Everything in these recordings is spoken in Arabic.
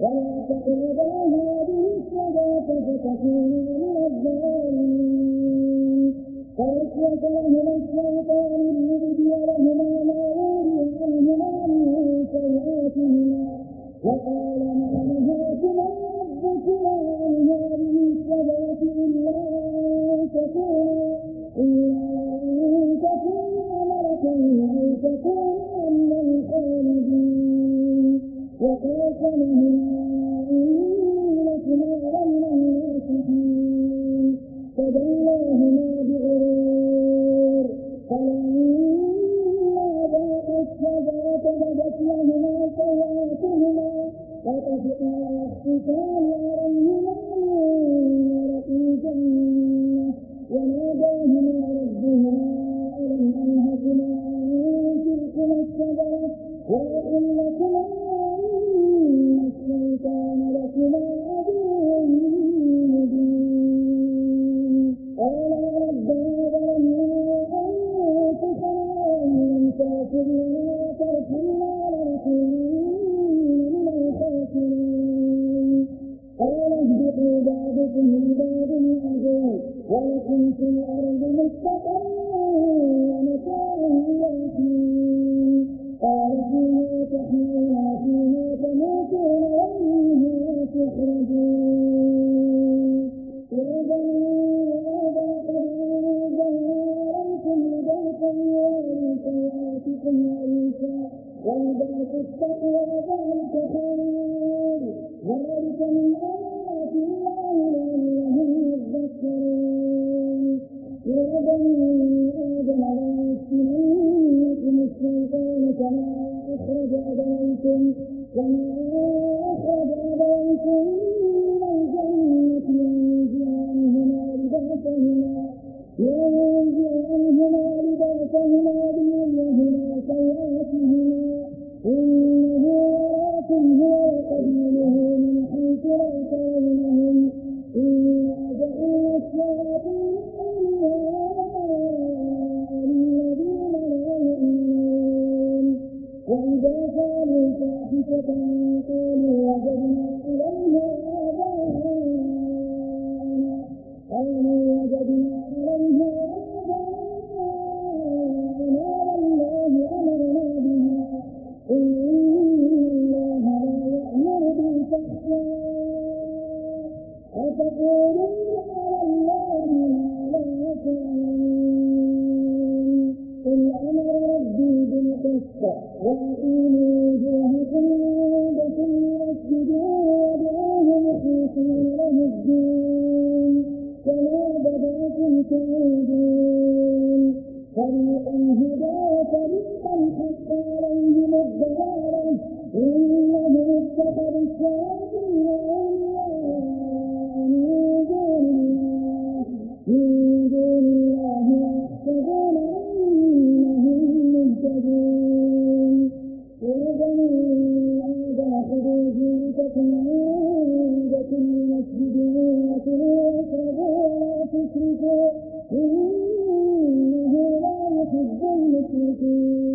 ولا تقربوا هذه الصلاه فتكونوا من الظالمين فاسلك لهم الشيطان Christians إنه لا يحب المشركين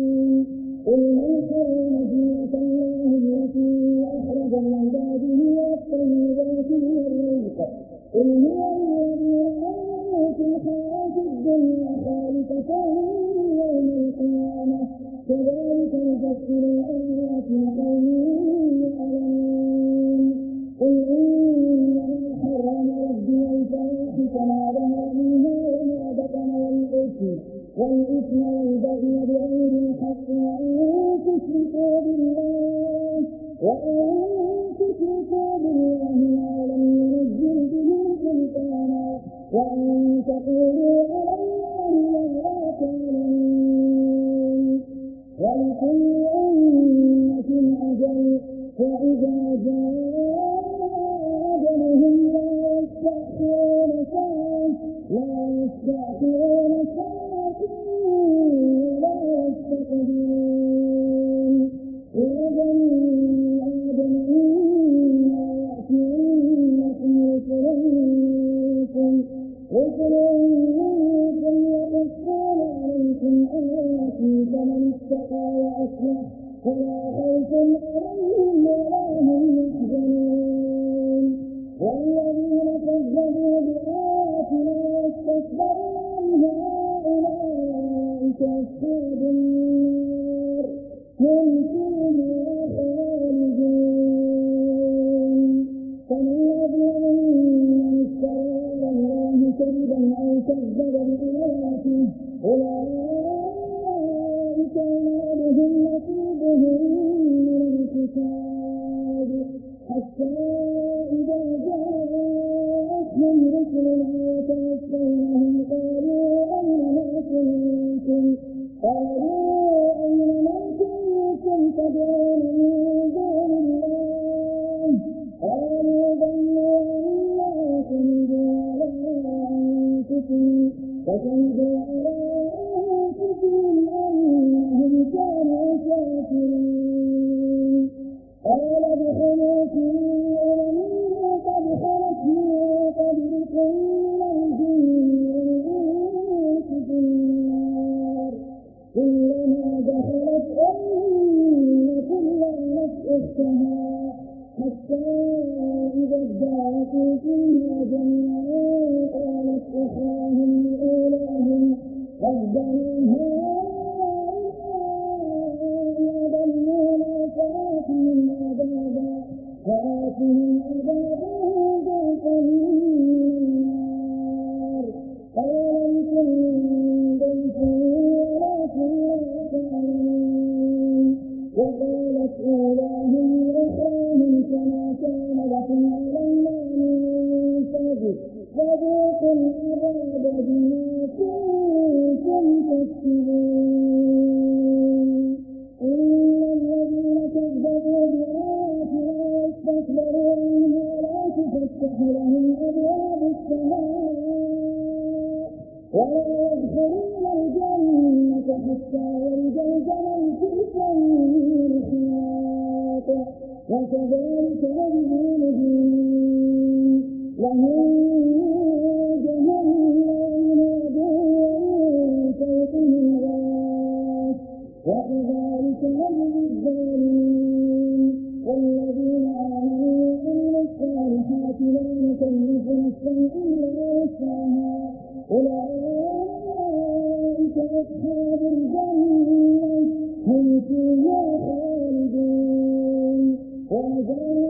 وآتينا لهم نصيبهم من الكتاب حتى إذا جاءتهم رسلنا وتوفيناهم وكذلك أذنانه وهو جهنم العدو وشيطه الغاس وكذلك أذن الظالمين والذين آمنوا من الصالحات لا نكلف نفسا إلا وسعها أولئك أصحاب الجنة هم فيها again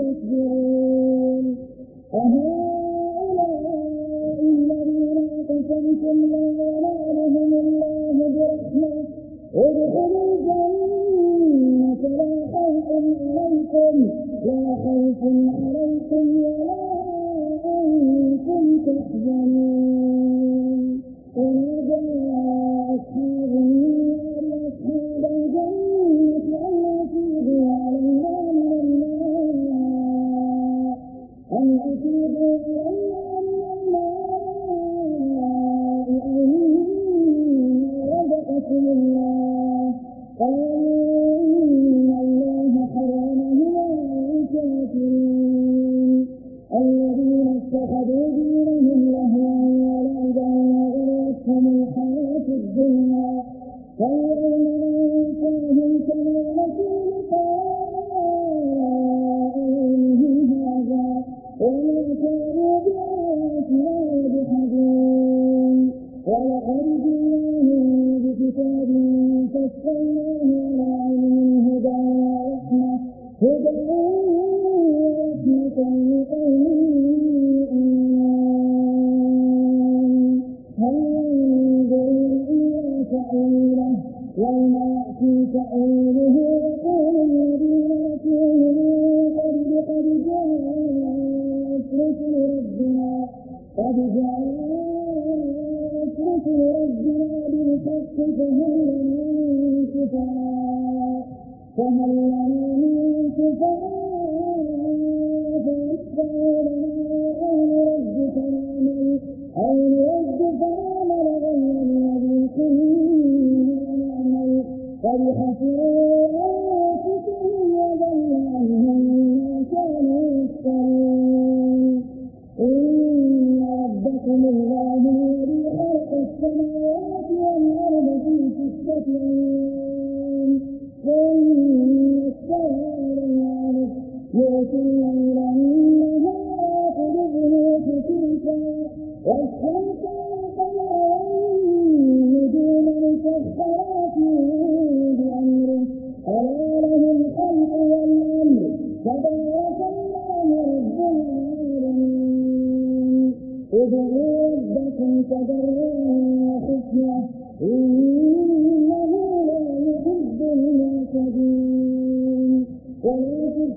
تشجعون وهؤلاء الذين اعتصمتم لا ينالهم الله برحمة ادخلوا الجنة لا خوف عليكم لا خوف عليكم ولا أنتم تحزنون نجينا فاليوم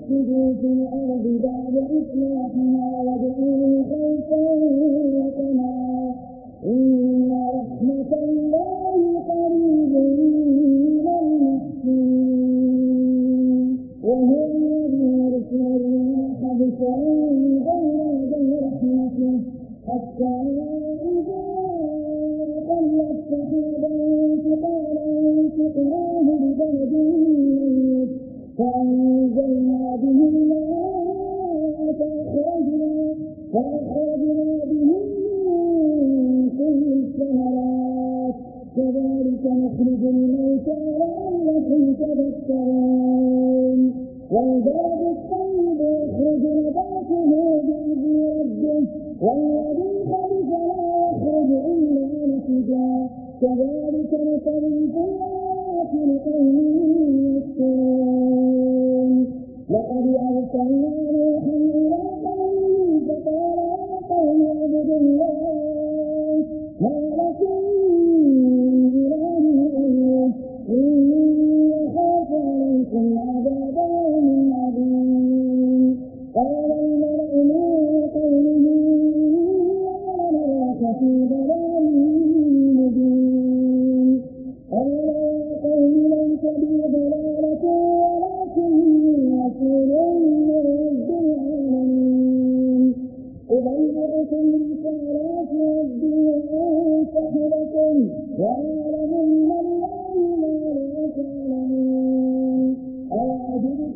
وأفسدوا في الأرض بعد إصلاحها وادعوه خوفا وطمعا إن رحمة الله قريب من المحسنين وهو الذي يرسل الرياح بشرا بين يدي رحمته حتى إذا قلت سحابا ثقالا سقناه ببلد كذلك نخرج الموتى لعلكم تذكرون. والباب الطيب يخرج نباته بإذن ربه. والذي خلف لا يخرج إلا نتجا كذلك نخرج الآيات لقومه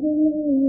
you.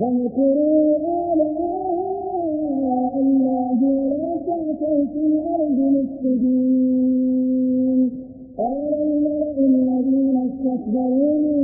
واذكروا آلاء الله ولا تعثوا في الأرض مفسدين. قال الملأ الذين استكبروا من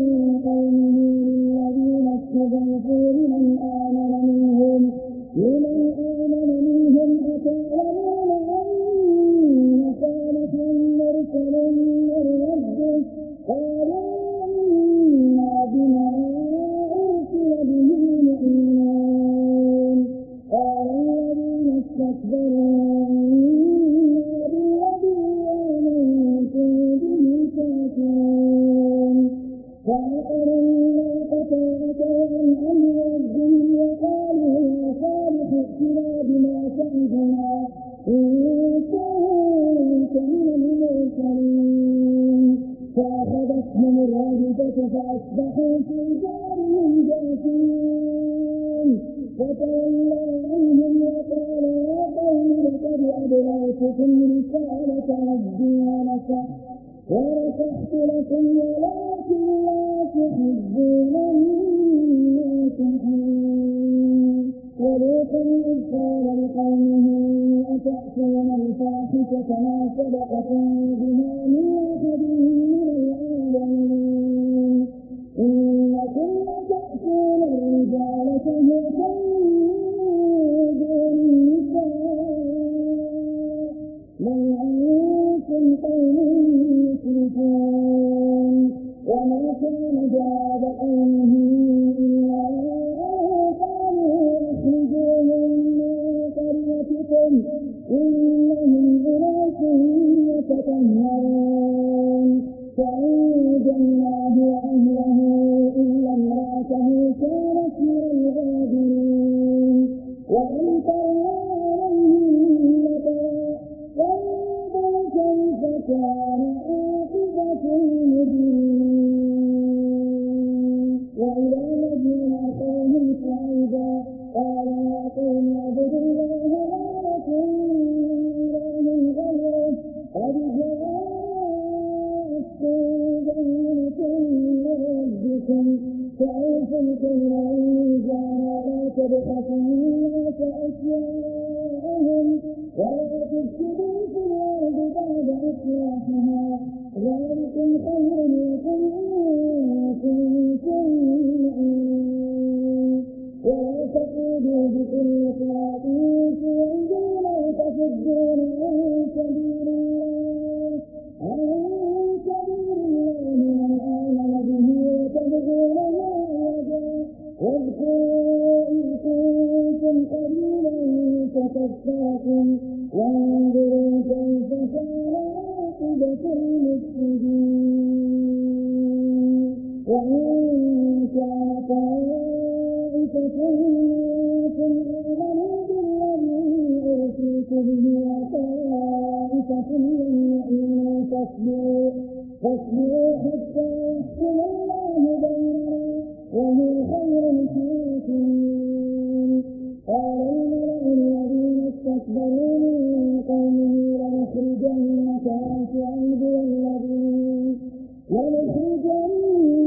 إنهم أناس يتطهرون فإن جنات الشمس عند الله ونسيت أن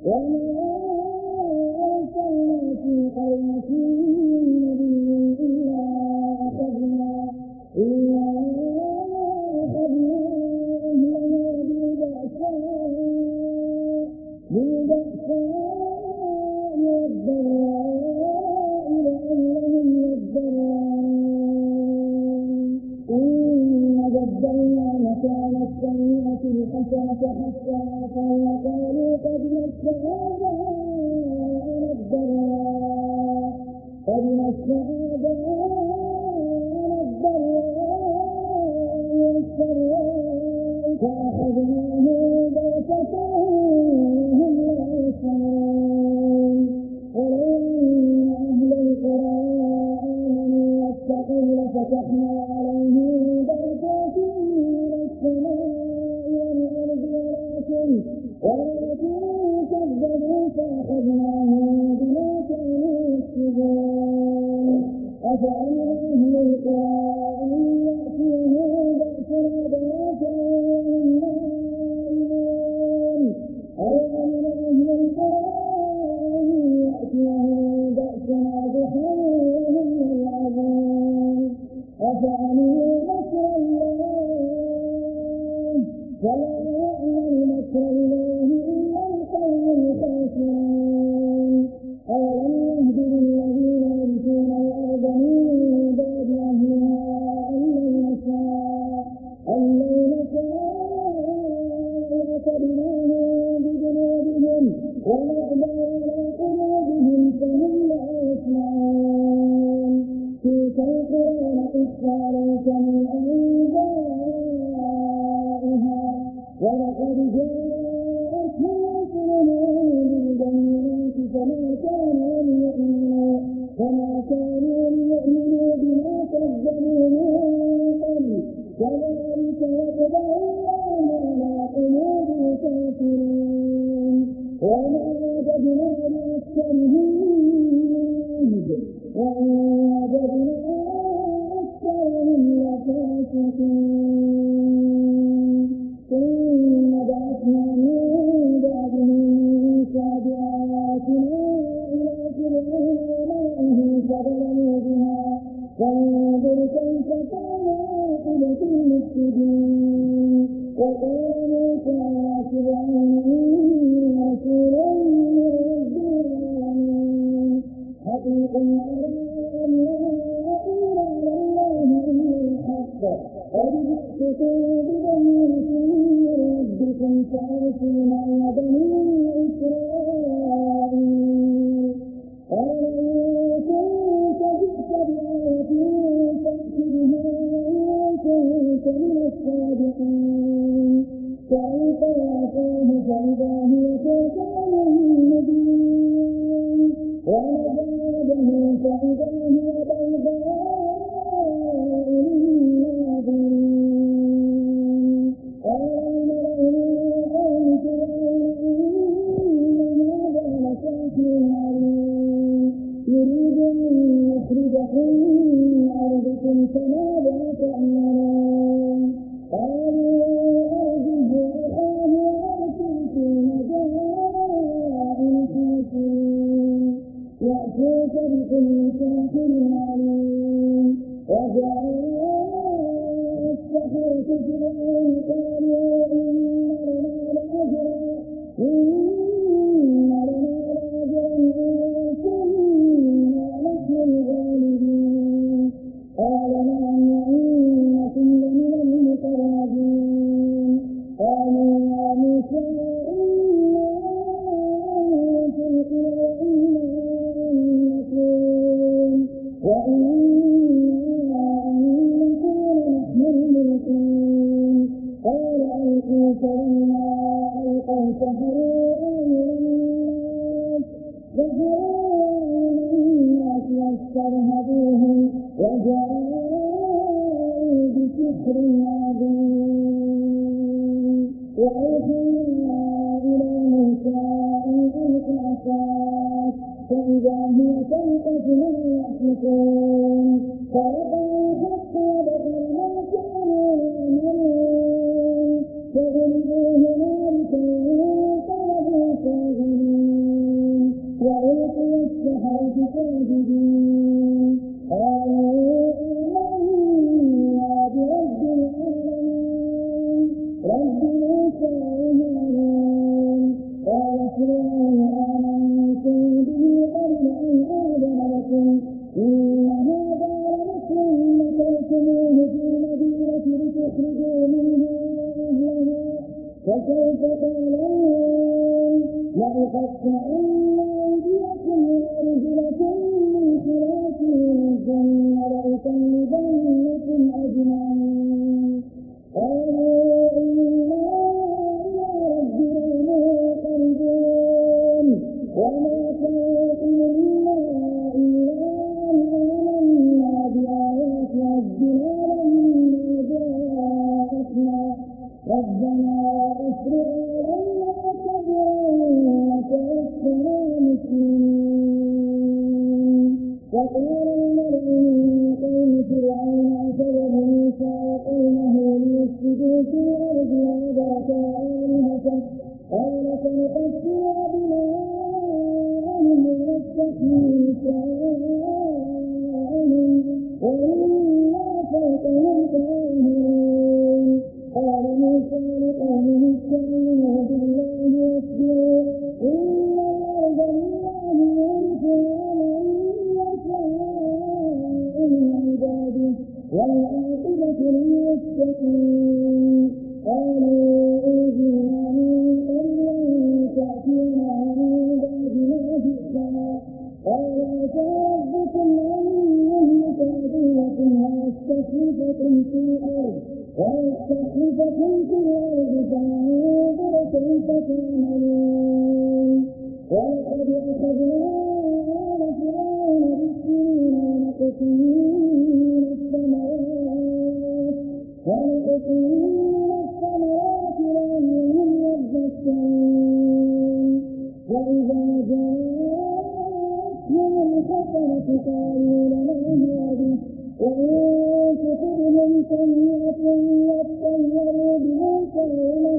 我 يتلى عليك من أنبائها ولقد جاء من أرضكم فما بات أمرا قالوا منها وأهلها فسوف تعلمون لقد كأن أيديكم وأرجلكم من خلافهم ثم لأسلبنكم أجمعين تؤثر بما أهل التحيي فإذا جاءتهم الحسنة قالوا لنا هذه وإن تطبهم سيئة يطيروا بموسى ومن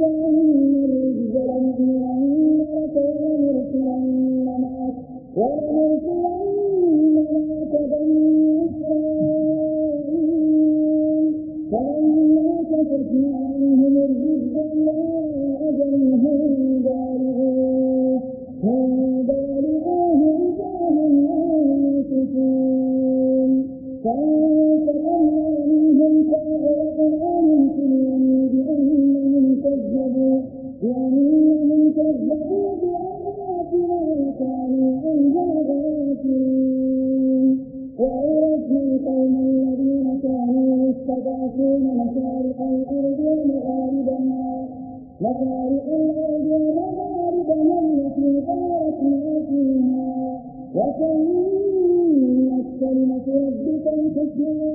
chân يستضعفون مشارق الأرض ومغاربها مشارق الأرض ومغاربها التي باركنا فيها وتمت كلمة ربك الحسنى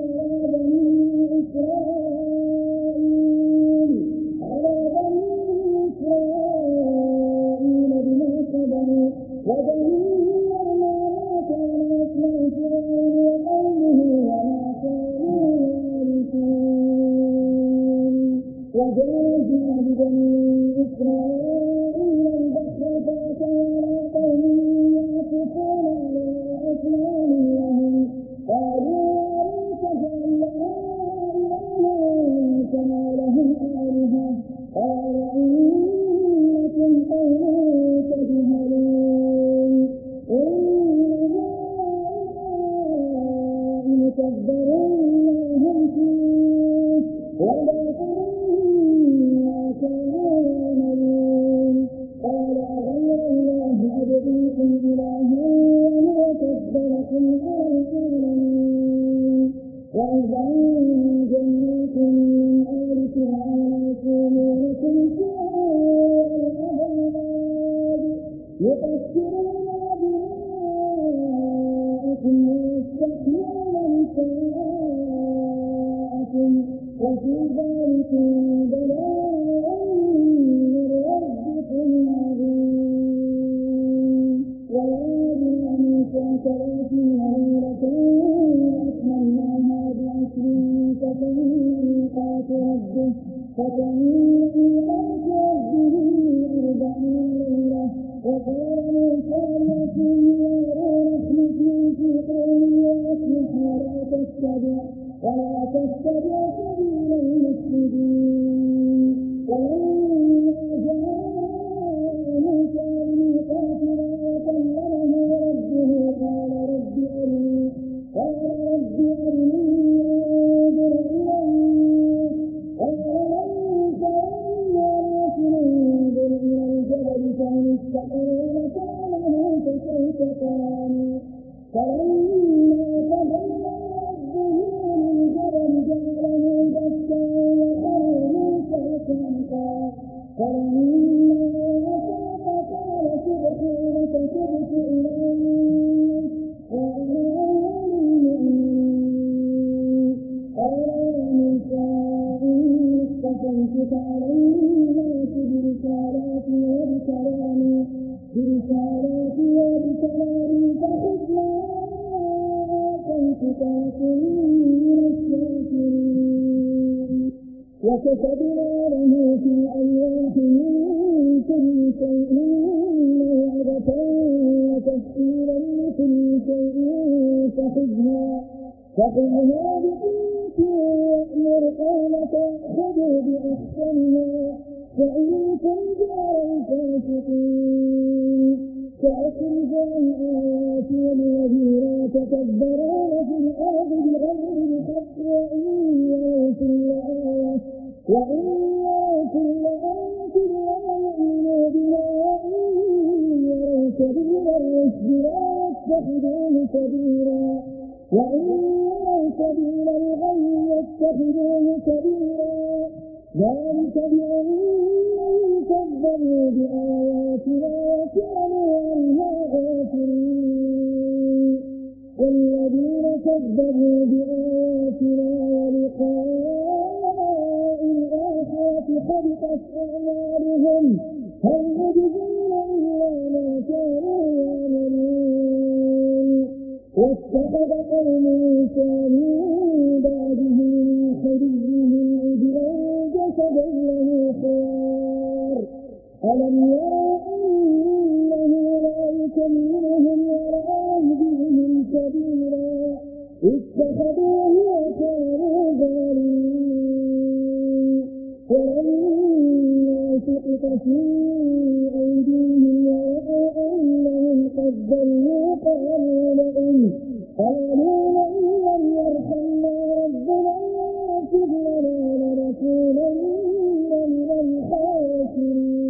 بعشر فتم ميقات ربه فتم ميقات ربه أربعين ليلة وقال موسى لأخيه هارون اخلفني في قومي وأصلح ولا تتبع ولا تتبع كل آية لا يؤمنوا وإن يروا سبيل الرشد لا يتخذوه سبيلا وإن يروا سبيل الغي يتخذوه سبيلا ذلك بأنهم كذبوا بآياتنا وكانوا عنها غافلين والذين كذبوا بآياتنا الآخرة حبطت أعمالهم هل يجزون إلا ما كانوا يعملون واتخذ قوم موسى من بعده من حليهم عجلا جسدا له خوار ألم يروا أنه لا يكلمهم ولا يهديهم سبيلا اتخذوه سقط في أيديهم قد ضلوا قالوا لئن قالوا لئن لم يرحمنا ربنا لنا لنكونن من الخاسرين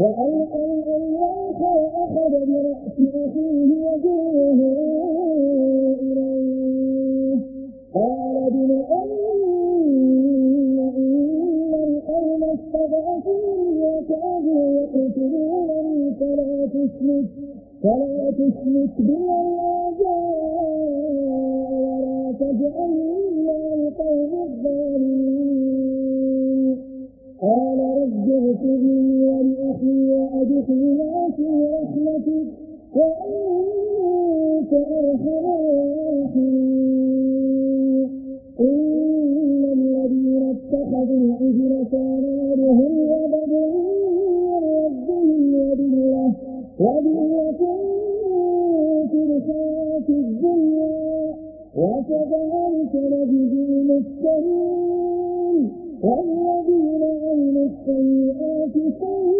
وألقى الألواح وأخذ برأس أخيه يجره إليه قال ابن أم إن القوم استضعفوني وكادوا يقتلونني فلا تشرك فلا تشرك بي الأعداء ولا تجعلني مع القوم الظالمين قال رب اغفر لي وأدخلنا رحمتك وأنت أرحم الراحمين إن الذين اتخذوا العجل فنارهم غضب من ربهم وذلة وذلة في الدنيا وكذلك نجزي المفترين والذين عملوا السيئات ثم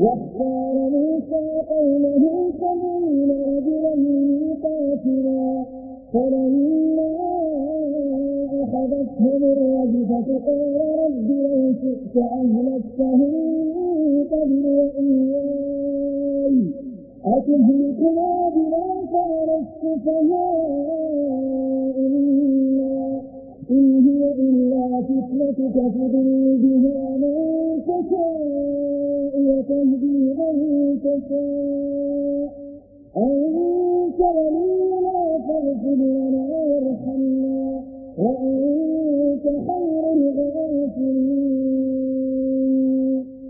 واختار موسى قومه سبعين رجلا ميقاتنا فلما أخذتهم الرجفة قال رب لو شئت أهلكتهم من قبل وإياي أتهلكنا بما فعل السفهاء منا؟ إن هي إلا فتنتك تضل بها من تشاء وتهدي من تشاء. أنت ولينا فاغفر لنا وارحمنا وأنت خير الغافرين.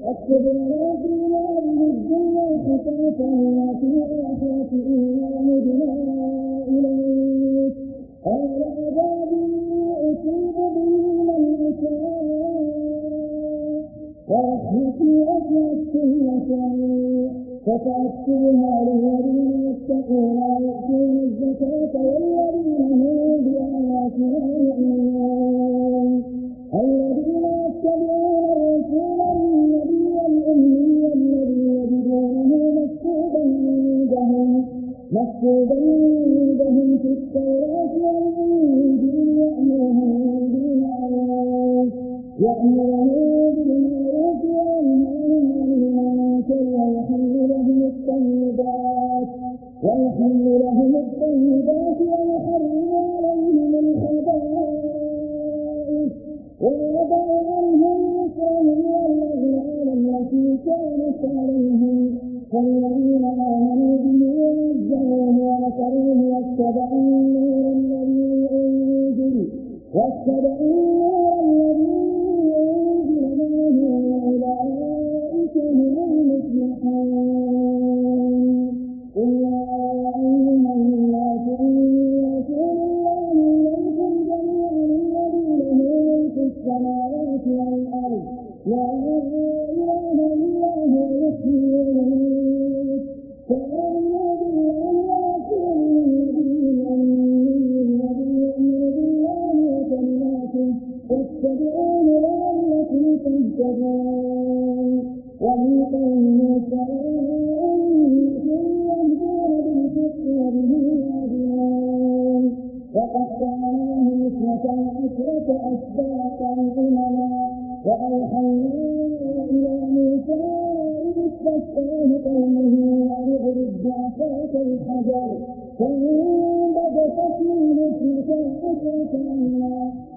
اكتب لنا في هذه الدنيا حسنة وفي الآخرة إنا هدنا ورحمتي أسعت كل شيء فتأكدها للذين يتقون ويؤتون الزكاة والذين هم بآياتنا يؤمنون الذين يتبعون الرسول النبي الأمي الذي يجدونه مكتوبا عندهم مكتوبا عندهم في التوراة واتبعوه لعلكم تهتدون. ومن قوم يعدلون. وقطعناهم عشرة أسباطا أمما. وأوحينا إلى موسى إذ استسقاه قومه أن اضرب بعصاك الحجر. فانبجست منه اثنتا عشرة عينا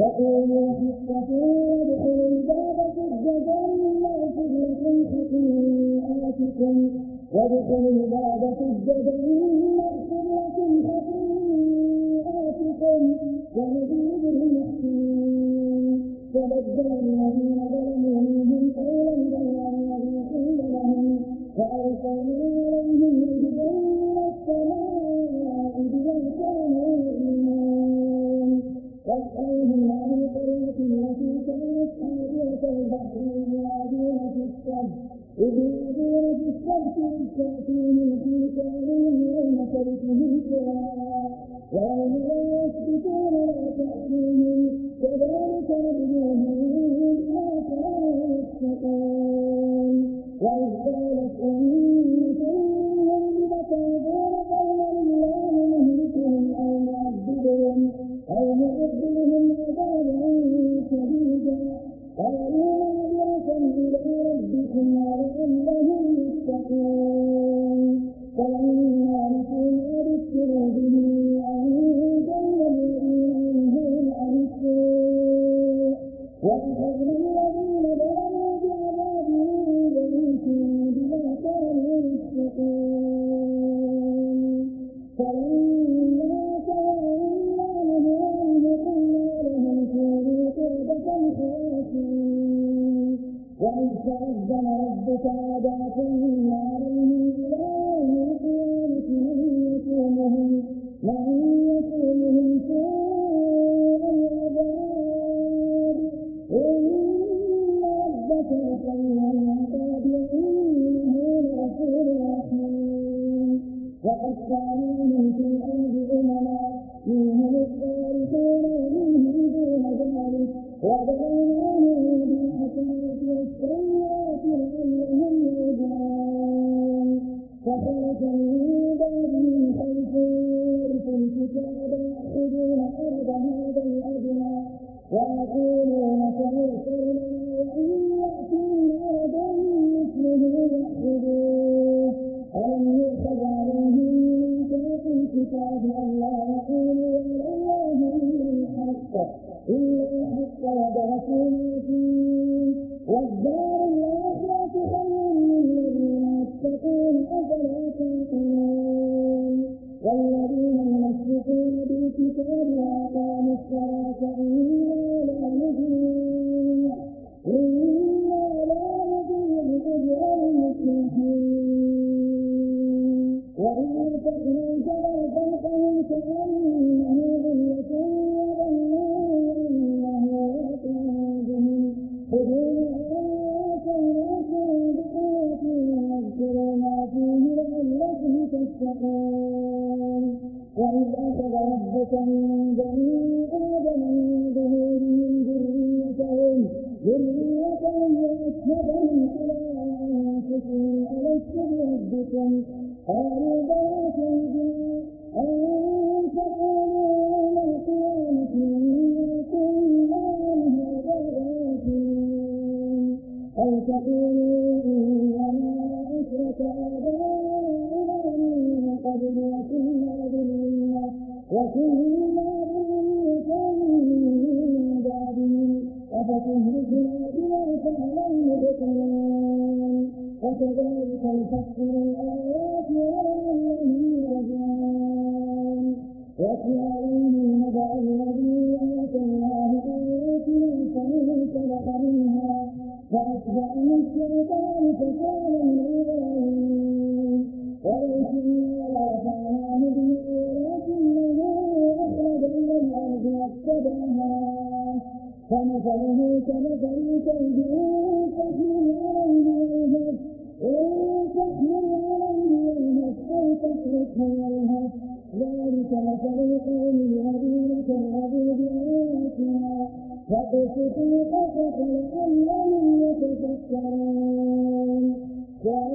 وقولوا وإذ قالت أمي والذين يمسكون بالكتاب وأقاموا الصلاة إن وَقَدْ كُنْتُمْ تَعْلَمُونَ أَنَّ اللَّهَ يَعْلَمُ مَا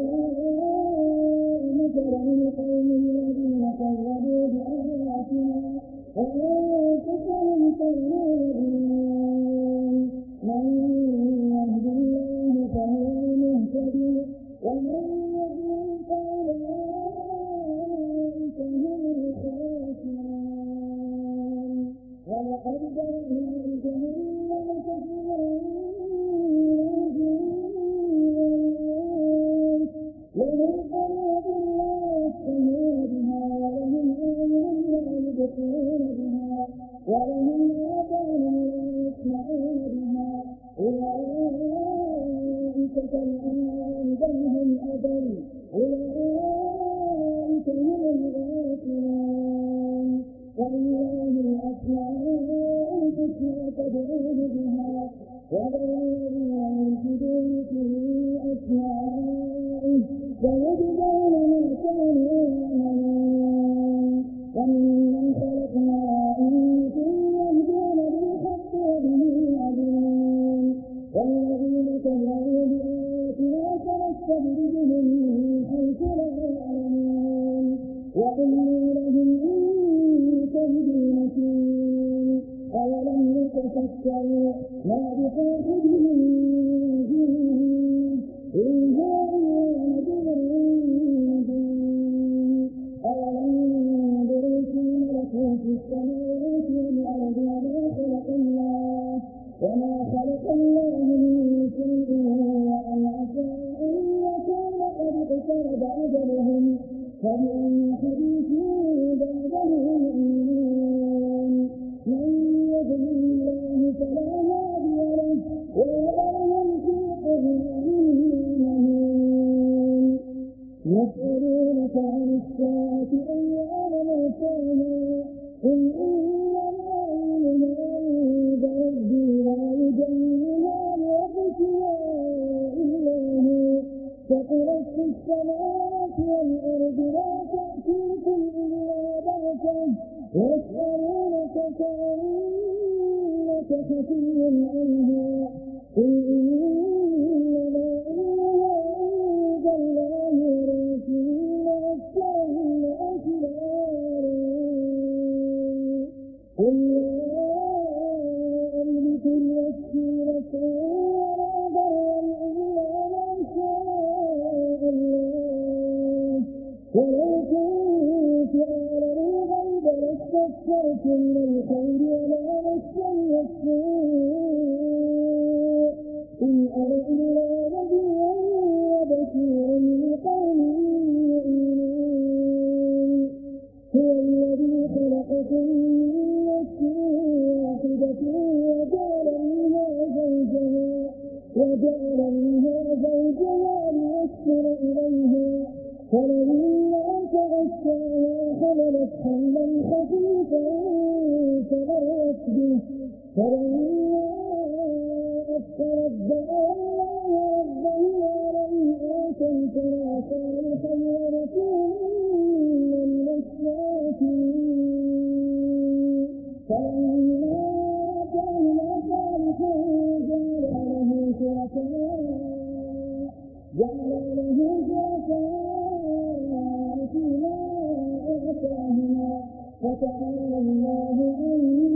فتعالى الله عنه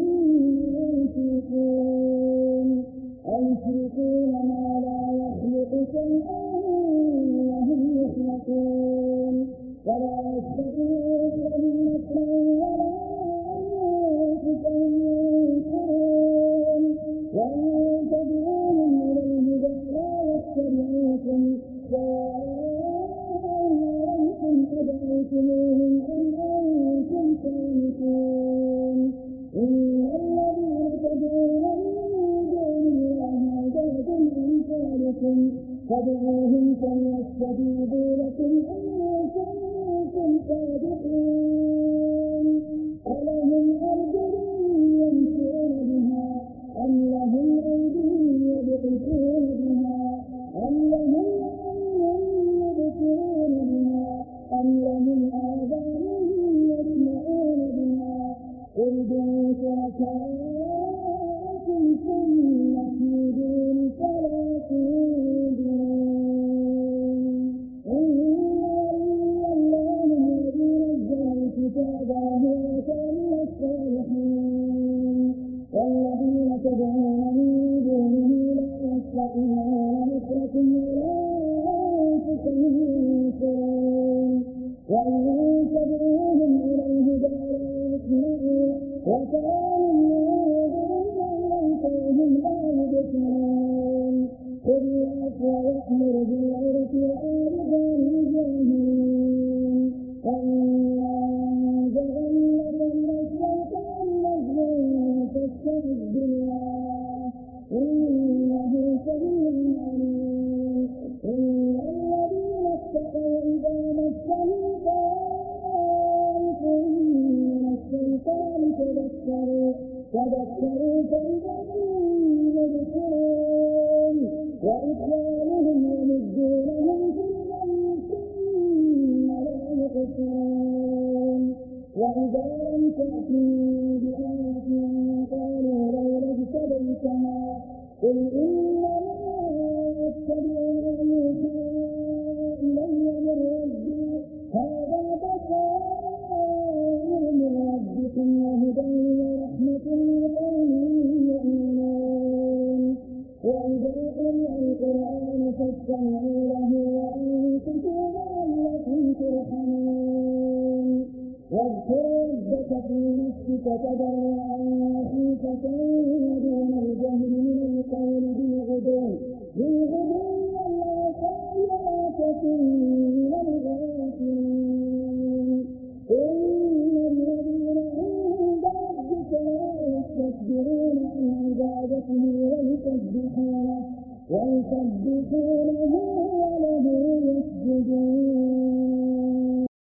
وإن تدعوهم إلى الهدى لا يسمعوا وسلام ينظرون إليك وهم لا يبصرون خذ العفو وأمر بالعرف وآل ذلك